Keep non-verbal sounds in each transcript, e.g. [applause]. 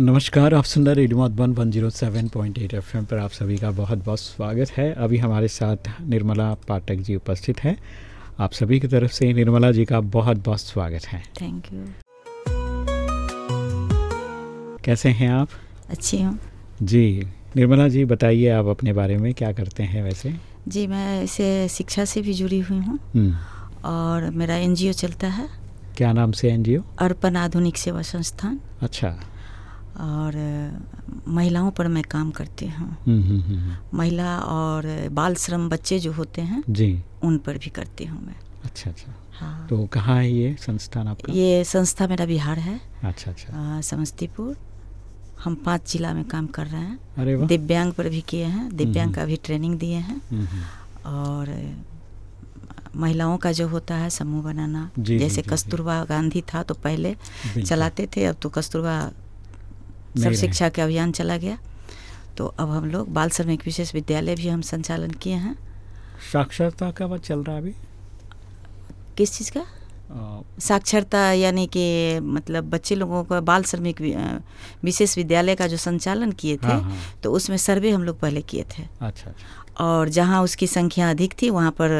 नमस्कार आप सुन रहे radio Madhuban one zero seven point eight F पर आप सभी का बहुत बहुत स्वागत है। अभी हमारे साथ निर्मला पाठक जी उपस्थित हैं। आप सभी की तरफ़ से निर्मला जी का बहुत बहुत स्वागत है। थैंक यू कैसे हैं आप? अच्छी हूँ। जी निर्मला जी बताइए आप अपने बारे में क्या करते हैं वैसे? जी मैं इसे शिक्षा से भी जुड़ी हुई हूँ। हम्म, और मेरा एनजीओ चलता है। क्या नाम से एनजीओ अर्पण आधुनिक सेवा संस्थान। अच्छा। और महिलाओं पर मैं काम करती हूँ। हम्म, हम्म, हम्म, महिला और बाल श्रम बच्चे जो होते हैं जी। उन पर भी करती हूँ मैं। अच्छा अच्छा। हाँ। तो कहाँ है ये संस्थान आपका? ये संस्था मेरा बिहार है। अच्छा अच्छा। समस्तीपुर। हम पाँच जिला में काम कर रहे हैं। अरे दिव्यांग पर भी किए हैं। दिव्यांग। का भी ट्रेनिंग दिए हैं। और महिलाओं का जो होता है समूह बनाना। जी, जैसे जी। कस्तूरबा गांधी था तो पहले चलाते थे अब तो कस्तूरबा सब शिक्षा का अभियान चला गया। तो अब हम लोग बाल श्रमिक विशेष विद्यालय भी हम संचालन किए हैं। साक्षरता का बात चल रहा है अभी? किस चीज़ का? साक्षरता यानी कि मतलब बच्चे लोगों का बाल श्रमिक विशेष विद्यालय का जो संचालन किए थे हाँ, हाँ। तो उसमें सर्वे हम लोग पहले किए थे। अच्छा अच्छा। और जहाँ उसकी संख्या अधिक थी वहाँ पर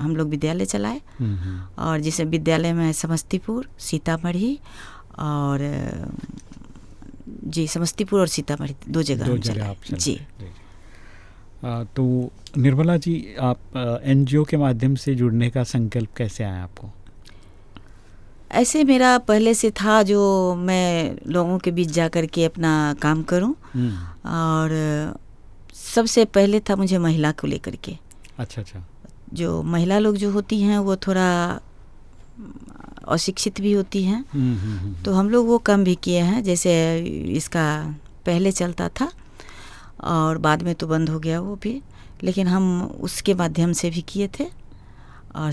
हम लोग विद्यालय चलाए। हम्म, हम्म, और जिसे विद्यालय में समस्तीपुर सीतामढ़ी और जी समस्तीपुर और सीतामढ़ी दो जगह दो जगह आप जी। जी आ, तो निर्मला जी आप एनजीओ के माध्यम से जुड़ने का संकल्प कैसे आया आपको? ऐसे मेरा पहले से था जो मैं लोगों के बीच जा कर के अपना काम करूँ। हम्म, और सबसे पहले था मुझे महिला को लेकर के। अच्छा अच्छा। जो महिला लोग जो होती हैं वो थोड़ा अशिक्षित भी होती हैं। हम्म, हम्म, हम्म, तो हम लोग वो कम भी किए हैं जैसे इसका पहले चलता था और बाद में तो बंद हो गया वो भी लेकिन हम उसके माध्यम से भी किए थे और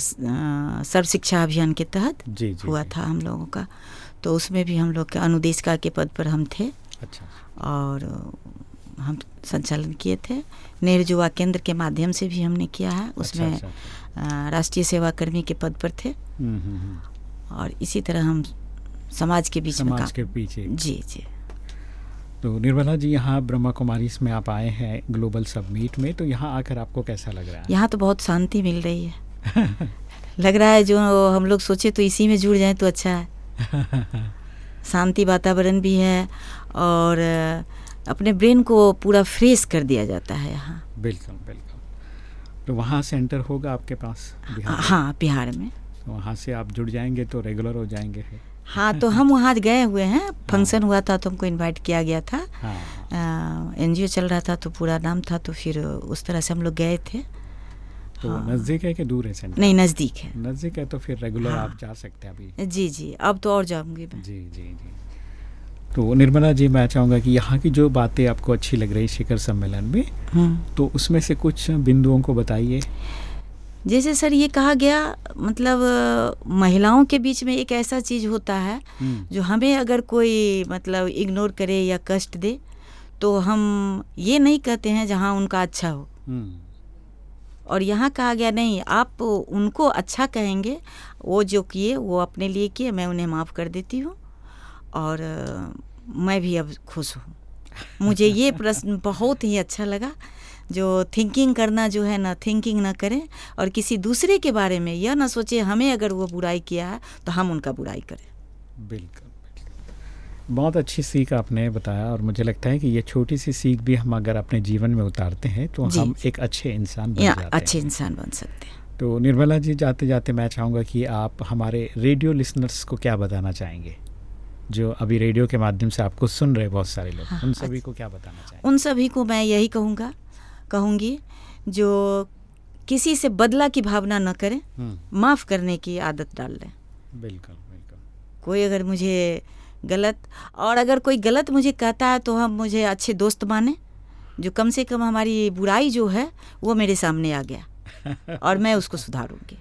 सर्व शिक्षा अभियान के तहत जी जी हुआ था हम लोगों का। तो उसमें भी हम लोग के अनुदेशिका के पद पर हम थे अच्छा। और हम संचालन किए थे। नेहरू युवा केंद्र के माध्यम से भी हमने किया है अच्छा, उसमें अच्छा, अ, राष्ट्रीय सेवा कर्मी के पद पर थे। और इसी तरह हम समाज के बीच समाज के पीछे। जी जी। तो निर्मला जी यहाँ ब्रह्मा कुमारी में आप आए हैं ग्लोबल सबमीट में तो यहाँ आकर आपको कैसा लग रहा है? यहाँ तो बहुत शांति मिल रही है। [laughs] लग रहा है जो हम लोग सोचे तो इसी में जुड़ जाएँ तो अच्छा है। [laughs] शांति वातावरण भी है और अपने ब्रेन को पूरा फ्रेश कर दिया जाता है यहाँ। बिल्कुल बिल्कुल। तो वहाँ सेंटर होगा आपके पास? बिहार हाँ बिहार में। वहाँ से आप जुड़ जाएँगे तो रेगुलर हो जाएँगे हाँ तो हम वहाँ गए हुए हैं। फ़ंक्शन हुआ था तो हमको इनवाइट किया गया था। हाँ। एनजीओ चल रहा था तो पूरा नाम था तो फिर उस तरह से हम लोग गए थे। तो हाँ। नज़दीक है कि दूर है सेंटर? नहीं नज़दीक है। नज़दीक है तो फिर रेगुलर हाँ। आप जा सकते हैं अभी। जी जी अब तो और जाऊँगी जी जी जी। तो निर्मला जी मैं चाहूँगा कि यहाँ की जो बातें आपको अच्छी लग रही शिखर सम्मेलन में हम्म। तो उसमें से कुछ बिंदुओं को बताइए। जैसे सर ये कहा गया मतलब महिलाओं के बीच में एक ऐसा चीज़ होता है हम्म, जो हमें अगर कोई मतलब इग्नोर करे या कष्ट दे तो हम ये नहीं कहते हैं जहाँ उनका अच्छा हो। हम्म, और यहाँ कहा गया नहीं आप उनको अच्छा कहेंगे वो जो किए वो अपने लिए किए मैं उन्हें माफ़ कर देती हूँ और मैं भी अब खुश हूँ। मुझे ये प्रश्न बहुत ही अच्छा लगा। जो थिंकिंग करना जो है ना थिंकिंग ना करें और किसी दूसरे के बारे में यह ना सोचे हमें अगर वो बुराई किया है तो हम उनका बुराई करें। बिल्कुल बहुत अच्छी सीख आपने बताया और मुझे लगता है कि ये छोटी सी सीख भी हम अगर अपने जीवन में उतारते हैं तो हम एक अच्छे इंसान बन जाते अच्छे इंसान बन सकते हैं। तो निर्मला जी जाते जाते मैं चाहूँगा कि आप हमारे रेडियो लिसनर्स को क्या बताना चाहेंगे? जो अभी रेडियो के माध्यम से आपको सुन रहे बहुत सारे लोग हाँ, उन सभी को क्या बताना चाहेंगे? उन सभी को मैं यही कहूँगा कहूँगी जो किसी से बदला की भावना न करें हम्म, माफ़ करने की आदत डाल लें बिल्कुल बिल्कुल। कोई अगर मुझे गलत और अगर कोई गलत मुझे कहता है तो हम मुझे अच्छे दोस्त माने जो कम से कम हमारी बुराई जो है वो मेरे सामने आ गया [laughs] और मैं उसको सुधारूँगी।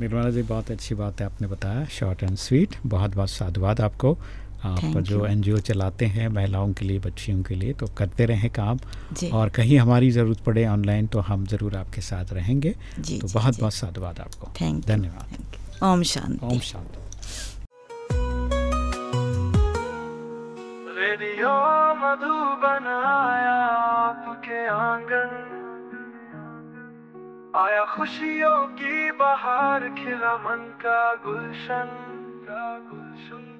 निर्मला जी बहुत अच्छी बात है आपने बताया शॉर्ट एंड स्वीट बहुत बहुत साधुवाद आपको। आप जो. एनजीओ चलाते हैं महिलाओं के लिए बच्चियों के लिए तो करते रहें काम। और कहीं हमारी ज़रूरत पड़े ऑनलाइन तो हम ज़रूर आपके साथ रहेंगे। जी तो जी, बहुत जी। बहुत साधुवाद आपको। धन्यवाद। ओम शांति। ओम शांति। रेडियो मधुबन आया आपके आँगन। आया खुशियों की बाहर खिला मन का गुलशन का गुल